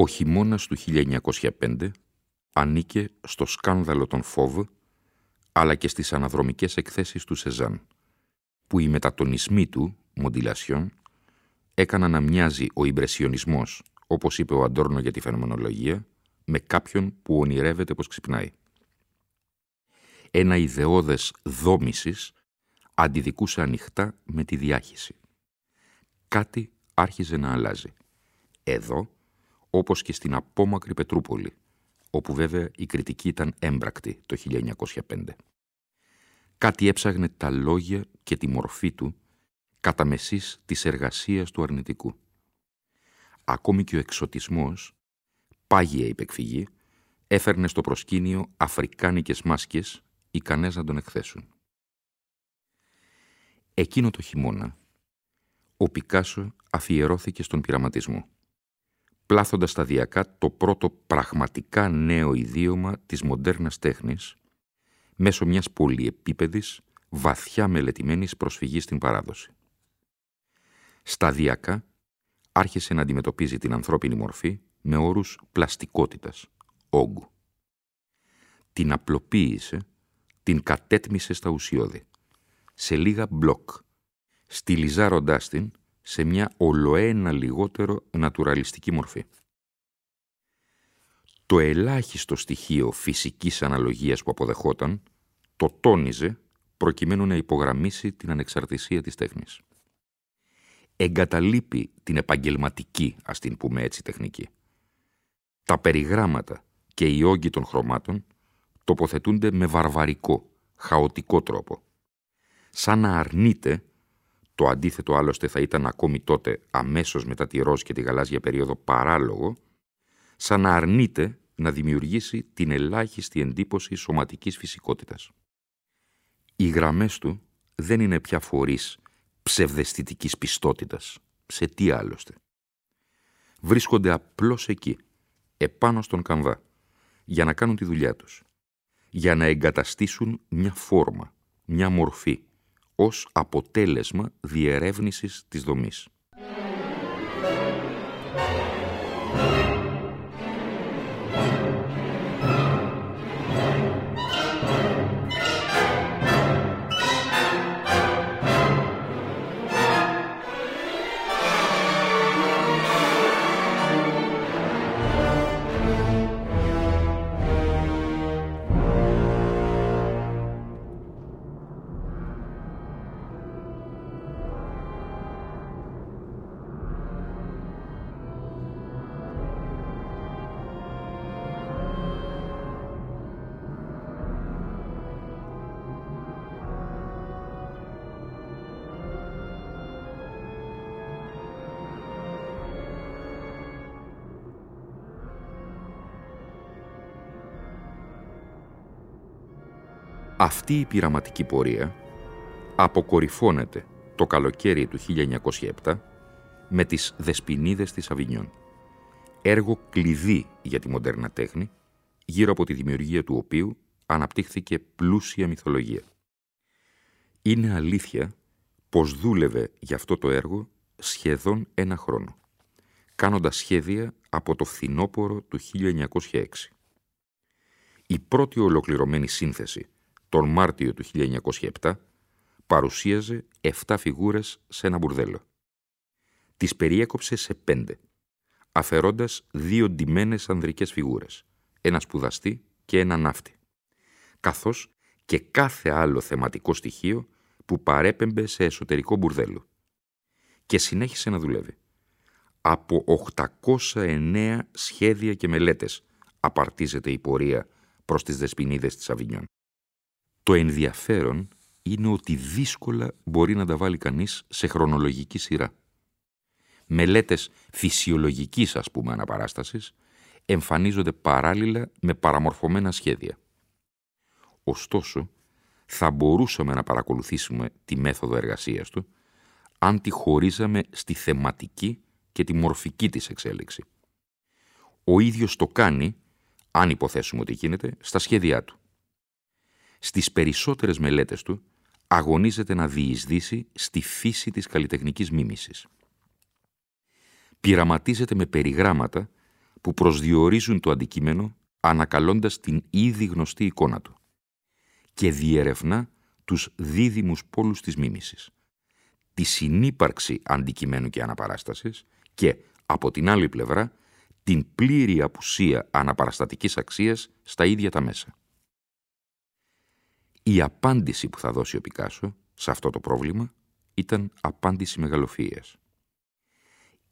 Ο χειμώνας του 1905 ανήκε στο σκάνδαλο των Φόβ, αλλά και στις αναδρομικές εκθέσεις του Σεζάν, που οι μετατονισμοί του, μοντιλασιόν, έκαναν να μοιάζει ο ιμπρεσιονισμός, όπως είπε ο Αντόρνο για τη φαινομενολογία, με κάποιον που ονειρεύεται πως ξυπνάει. Ένα ιδεώδες δόμησης αντιδικούσε ανοιχτά με τη διάχυση. Κάτι άρχιζε να αλλάζει. Εδώ, όπως και στην απόμακρη Πετρούπολη, όπου βέβαια η κριτική ήταν έμπρακτη το 1905. Κάτι έψαγνε τα λόγια και τη μορφή του κατά μεσής της εργασίας του αρνητικού. Ακόμη και ο εξωτισμός, πάγια υπεκφυγή, έφερνε στο προσκήνιο αφρικάνικες μάσκες ικανές να τον εκθέσουν. Εκείνο το χειμώνα, ο Πικάσο αφιερώθηκε στον πειραματισμό πλάθοντας σταδιακά το πρώτο πραγματικά νέο ιδίωμα της μοντέρνας τέχνης, μέσω μιας πολυεπίπεδης, βαθιά μελετημένης προσφυγής στην παράδοση. Σταδιακά άρχισε να αντιμετωπίζει την ανθρώπινη μορφή με όρους πλαστικότητας, όγκου. Την απλοποίησε, την κατέτμησε στα ουσιώδη, σε λίγα μπλοκ, στυλιζάροντάς την σε μια ολοένα λιγότερο νατουραλιστική μορφή. Το ελάχιστο στοιχείο φυσικής αναλογίας που αποδεχόταν το τόνιζε προκειμένου να υπογραμμίσει την ανεξαρτησία της τέχνης. Εγκαταλείπει την επαγγελματική, ας την πούμε έτσι, τεχνική. Τα περιγράμματα και οι όγκοι των χρωμάτων τοποθετούνται με βαρβαρικό, χαοτικό τρόπο. Σαν να αρνείται το αντίθετο άλλωστε θα ήταν ακόμη τότε αμέσως μετά τη ροζ και τη γαλάζια περίοδο παράλογο, σαν να αρνείται να δημιουργήσει την ελάχιστη εντύπωση σωματικής φυσικότητας. Οι γραμμές του δεν είναι πια φορείς ψευδεστητικής πιστότητας. Σε τι άλλωστε. Βρίσκονται απλώς εκεί, επάνω στον καμβά, για να κάνουν τη δουλειά τους. Για να εγκαταστήσουν μια φόρμα, μια μορφή, ως αποτέλεσμα διερεύνησης της δομής. Αυτή η πειραματική πορεία αποκορυφώνεται το καλοκαίρι του 1907 με τις Δεσποινίδες της Αβινιών. Έργο κλειδί για τη μοντέρνα τέχνη, γύρω από τη δημιουργία του οποίου αναπτύχθηκε πλούσια μυθολογία. Είναι αλήθεια πως δούλευε για αυτό το έργο σχεδόν ένα χρόνο, κάνοντας σχέδια από το φθινόπωρο του 1906. Η πρώτη ολοκληρωμένη σύνθεση τον Μάρτιο του 1907 παρουσίαζε 7 φιγούρες σε ένα μπουρδέλο. Τις περιέκοψε σε πέντε, αφαιρώντας δύο ντυμένες ανδρικές φιγούρες, ένα σπουδαστή και ένα ναύτη, καθώς και κάθε άλλο θεματικό στοιχείο που παρέπεμπε σε εσωτερικό μπουρδέλο. Και συνέχισε να δουλεύει. Από 809 σχέδια και μελέτες απαρτίζεται η πορεία προς τις δεσποινίδες της Αβινιών. Το ενδιαφέρον είναι ότι δύσκολα μπορεί να τα βάλει κανείς σε χρονολογική σειρά. Μελέτες φυσιολογικής, ας πούμε, αναπαράστασης εμφανίζονται παράλληλα με παραμορφωμένα σχέδια. Ωστόσο, θα μπορούσαμε να παρακολουθήσουμε τη μέθοδο εργασίας του αν τη χωρίζαμε στη θεματική και τη μορφική της εξέλιξη. Ο ίδιος το κάνει, αν υποθέσουμε ότι γίνεται, στα σχέδιά του. Στις περισσότερες μελέτες του αγωνίζεται να διεισδύσει στη φύση της καλλιτεχνικής μίμησης. Πειραματίζεται με περιγράμματα που προσδιορίζουν το αντικείμενο ανακαλώντας την ήδη γνωστή εικόνα του και διερευνά τους δίδυμους πόλους της μίμησης, τη συνύπαρξη αντικειμένου και αναπαράστασης και, από την άλλη πλευρά, την πλήρη απουσία αναπαραστατικής αξίας στα ίδια τα μέσα. Η απάντηση που θα δώσει ο Πικάσο σε αυτό το πρόβλημα ήταν απάντηση μεγαλοφύειας.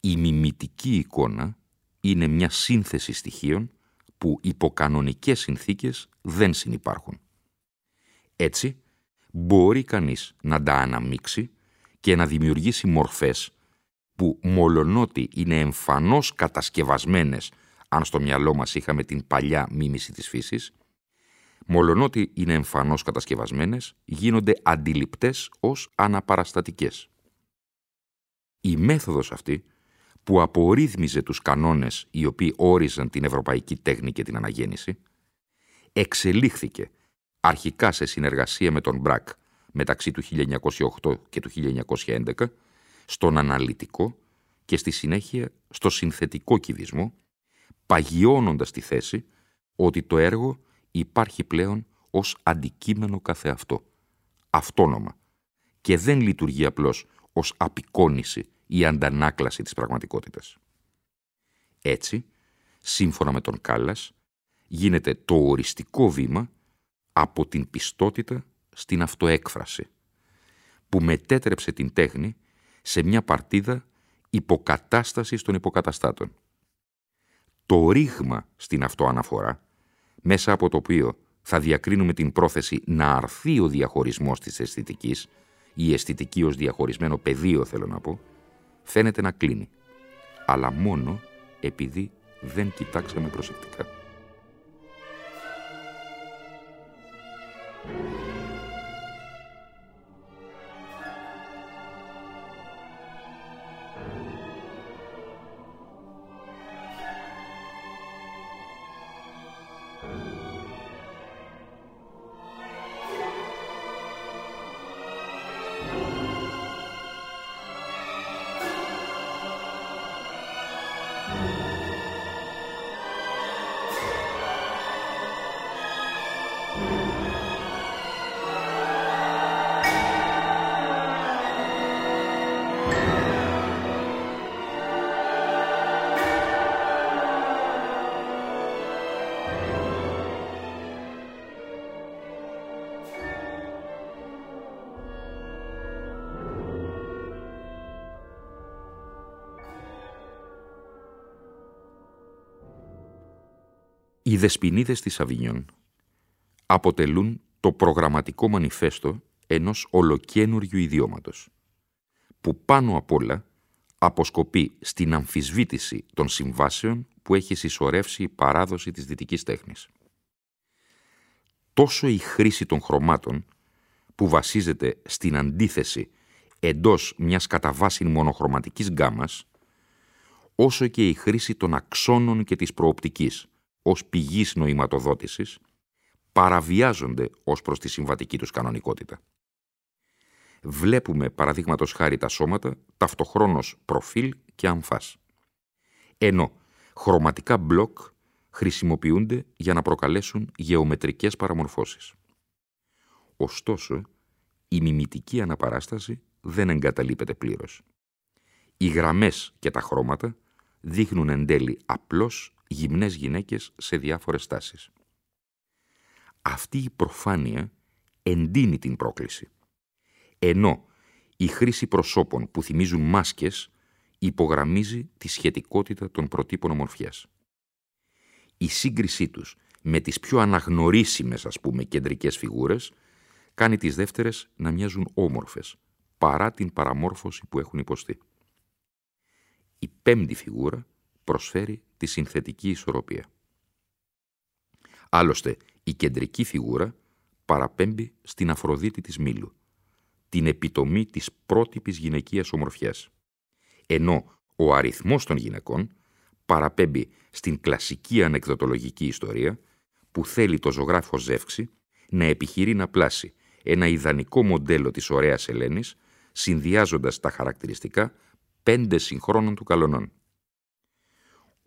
Η μιμητική εικόνα είναι μια σύνθεση στοιχείων που υπό κανονικές συνθήκες δεν συνυπάρχουν. Έτσι, μπορεί κανείς να τα αναμίξει και να δημιουργήσει μορφές που μολονότι είναι εμφανώς κατασκευασμένες αν στο μυαλό μας είχαμε την παλιά μίμηση της φύσης, μολονότι είναι εμφανώς κατασκευασμένες, γίνονται αντιληπτές ως αναπαραστατικές. Η μέθοδος αυτή, που απορρίθμιζε τους κανόνες οι οποίοι όριζαν την ευρωπαϊκή τέχνη και την αναγέννηση, εξελίχθηκε αρχικά σε συνεργασία με τον Μπρακ μεταξύ του 1908 και του 1911, στον αναλυτικό και στη συνέχεια στο συνθετικό κυβισμό, παγιώνοντας τη θέση ότι το έργο υπάρχει πλέον ως αντικείμενο καθεαυτό, αυτόνομα, και δεν λειτουργεί απλώς ως απεικόνηση ή αντανάκλαση της πραγματικότητας. Έτσι, σύμφωνα με τον Κάλλας, γίνεται το οριστικό βήμα από την πιστότητα στην αυτοέκφραση, που μετέτρεψε την τέχνη σε μια παρτίδα υποκατάστασης των υποκαταστάτων. Το ρήγμα στην αυτοαναφορά, μέσα από το οποίο θα διακρίνουμε την πρόθεση να αρθεί ο διαχωρισμός της αισθητικής, η αισθητική ως διαχωρισμένο πεδίο θέλω να πω, φαίνεται να κλείνει, αλλά μόνο επειδή δεν κοιτάξαμε προσεκτικά. Οι δεσποινίδες της Αβινιών αποτελούν το προγραμματικό μανιφέστο ενός ολοκένουργιου ιδιώματος, που πάνω απ' όλα αποσκοπεί στην αμφισβήτηση των συμβάσεων που έχει συσσωρεύσει η παράδοση της δυτικής τέχνης. Τόσο η χρήση των χρωμάτων, που βασίζεται στην αντίθεση εντός μιας κατά βάση μονοχρωματικής γκάμας, όσο και η χρήση των αξώνων και της προοπτικής, ως πηγής νοηματοδότησης, παραβιάζονται ως προς τη συμβατική τους κανονικότητα. Βλέπουμε, παραδείγματος χάρη τα σώματα, ταυτοχρόνως προφίλ και αμφάς. Ενώ χρωματικά μπλοκ χρησιμοποιούνται για να προκαλέσουν γεωμετρικές παραμορφώσεις. Ωστόσο, η μιμητική αναπαράσταση δεν εγκαταλείπεται πλήρως. Οι γραμμές και τα χρώματα δείχνουν εν τέλει απλώς γυμνές γυναίκες σε διάφορες τάσεις. Αυτή η προφάνεια εντείνει την πρόκληση. Ενώ η χρήση προσώπων που θυμίζουν μάσκες υπογραμμίζει τη σχετικότητα των προτύπων ομορφιάς. Η σύγκρισή τους με τις πιο αναγνωρίσιμες, ας πούμε, κεντρικές φιγούρες κάνει τις δεύτερες να μοιάζουν όμορφες, παρά την παραμόρφωση που έχουν υποστεί. Η πέμπτη φιγούρα προσφέρει τη συνθετική ισορροπία. Άλλωστε, η κεντρική φιγούρα παραπέμπει στην Αφροδίτη της Μήλου, την επιτομή της πρότυπης γυναικείας ομορφιάς. Ενώ ο αριθμός των γυναικών παραπέμπει στην κλασική ανεκδοτολογική ιστορία που θέλει το ζωγράφο Ζεύξη να επιχειρεί να πλάσει ένα ιδανικό μοντέλο της ωραίας Ελένης, συνδυάζοντας τα χαρακτηριστικά πέντε συγχρόνων του καλονών.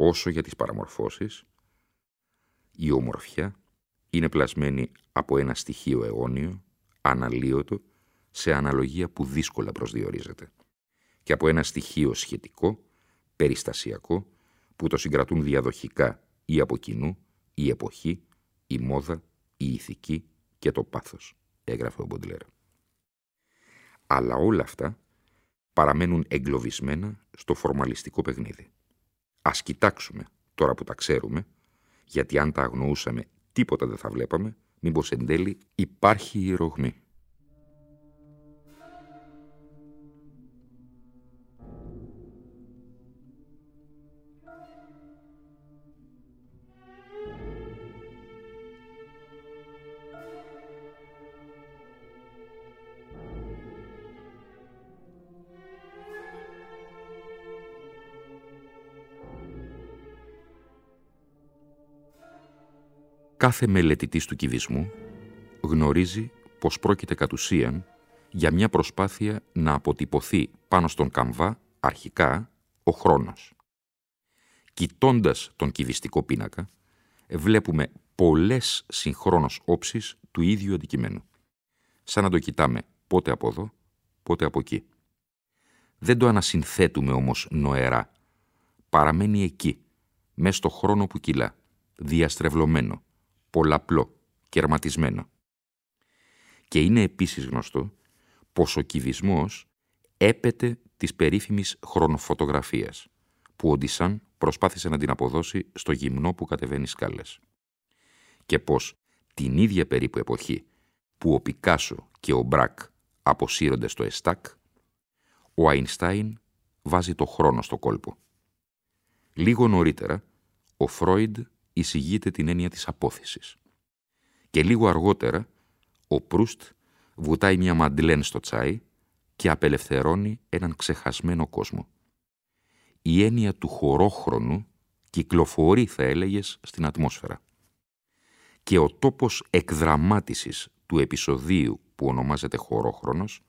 Όσο για τις παραμορφώσεις, η ομορφιά είναι πλασμένη από ένα στοιχείο αιώνιο, αναλύωτο, σε αναλογία που δύσκολα προσδιορίζεται και από ένα στοιχείο σχετικό, περιστασιακό, που το συγκρατούν διαδοχικά ή από κοινού, η εποχή, η μόδα, η ηθική και το πάθος, έγραφε ο Μποντλέρ. Αλλά όλα αυτά παραμένουν εγκλωβισμένα στο φορμαλιστικό παιχνίδι. Ας κοιτάξουμε, τώρα που τα ξέρουμε, γιατί αν τα αγνοούσαμε τίποτα δεν θα βλέπαμε, μήπως εν τέλει υπάρχει η ρογμή. Κάθε μελετητής του κυβισμού γνωρίζει πως πρόκειται κατ' ουσίαν για μια προσπάθεια να αποτυπωθεί πάνω στον καμβά αρχικά ο χρόνος. Κοιτώντας τον κυβιστικό πίνακα, βλέπουμε πολλές συγχρόνως όψεις του ίδιου αντικειμένου. Σαν να το κοιτάμε πότε από εδώ, πότε από εκεί. Δεν το ανασυνθέτουμε όμως νοερά. Παραμένει εκεί, μέσα στο χρόνο που κυλά, διαστρεβλωμένο, πολλαπλό, κερματισμένο. Και είναι επίσης γνωστό πως ο κυβισμός έπεται της περίφημης χρονοφωτογραφίας, που ο Ντισάν προσπάθησε να την αποδώσει στο γυμνό που κατεβαίνει σκάλες. Και πως την ίδια περίπου εποχή που ο Πικάσο και ο Μπρακ αποσύρονται στο Εστάκ, ο Αϊνστάιν βάζει το χρόνο στο κόλπο. Λίγο νωρίτερα, ο Φρόιντ εισηγείται την έννοια της απόθεσης. Και λίγο αργότερα, ο Προύστ βουτάει μια μαντλέν στο τσάι και απελευθερώνει έναν ξεχασμένο κόσμο. Η έννοια του χωρόχρονου κυκλοφορεί, θα έλεγες, στην ατμόσφαιρα. Και ο τόπος εκδραμάτισης του επεισοδίου που ονομάζεται χωρόχρονος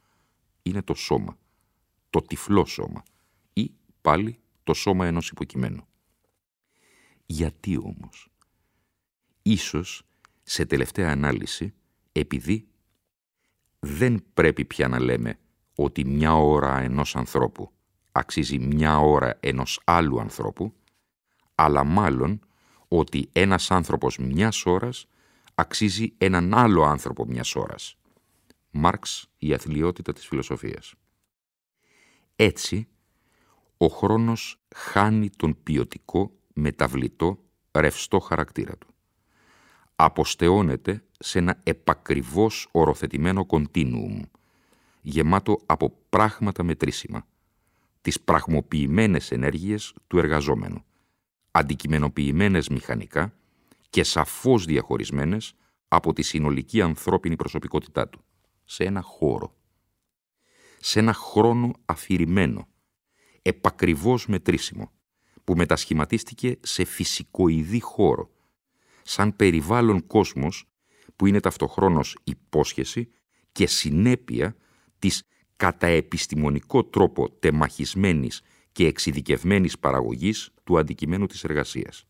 είναι το σώμα, το τυφλό σώμα ή πάλι το σώμα ενός υποκειμένου. Γιατί όμως; Ίσως, σε τελευταία ανάλυση, επειδή δεν πρέπει πια να λέμε ότι μια ώρα ενός ανθρώπου αξίζει μια ώρα ενός άλλου ανθρώπου, αλλά μάλλον ότι ένας άνθρωπος μιας ώρας αξίζει έναν άλλο άνθρωπο μιας ώρας. Μάρξ, η αθλειότητα της φιλοσοφίας. Έτσι, ο χρόνος χάνει τον ποιοτικό μεταβλητό, ρευστό χαρακτήρα του. Αποστεώνεται σε ένα επακριβώς οροθετημένο κοντίνουουμ, γεμάτο από πράγματα μετρήσιμα, τις πραγμοποιημένες ενέργειες του εργαζόμενου, αντικειμενοποιημένες μηχανικά και σαφώς διαχωρισμένες από τη συνολική ανθρώπινη προσωπικότητά του, σε ένα χώρο. Σε ένα χρόνο αφηρημένο, επακριβώς μετρήσιμο, που μετασχηματίστηκε σε φυσικοειδή χώρο, σαν περιβάλλον κόσμος που είναι ταυτοχρόνως υπόσχεση και συνέπεια της κατά επιστημονικό τρόπο τεμαχισμένης και εξειδικευμένης παραγωγής του αντικειμένου της εργασίας.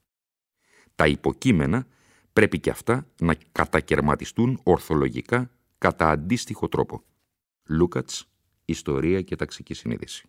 Τα υποκείμενα πρέπει και αυτά να κατακαιρματιστούν ορθολογικά κατά αντίστοιχο τρόπο. Λούκατς, Ιστορία και Ταξική Συνείδηση.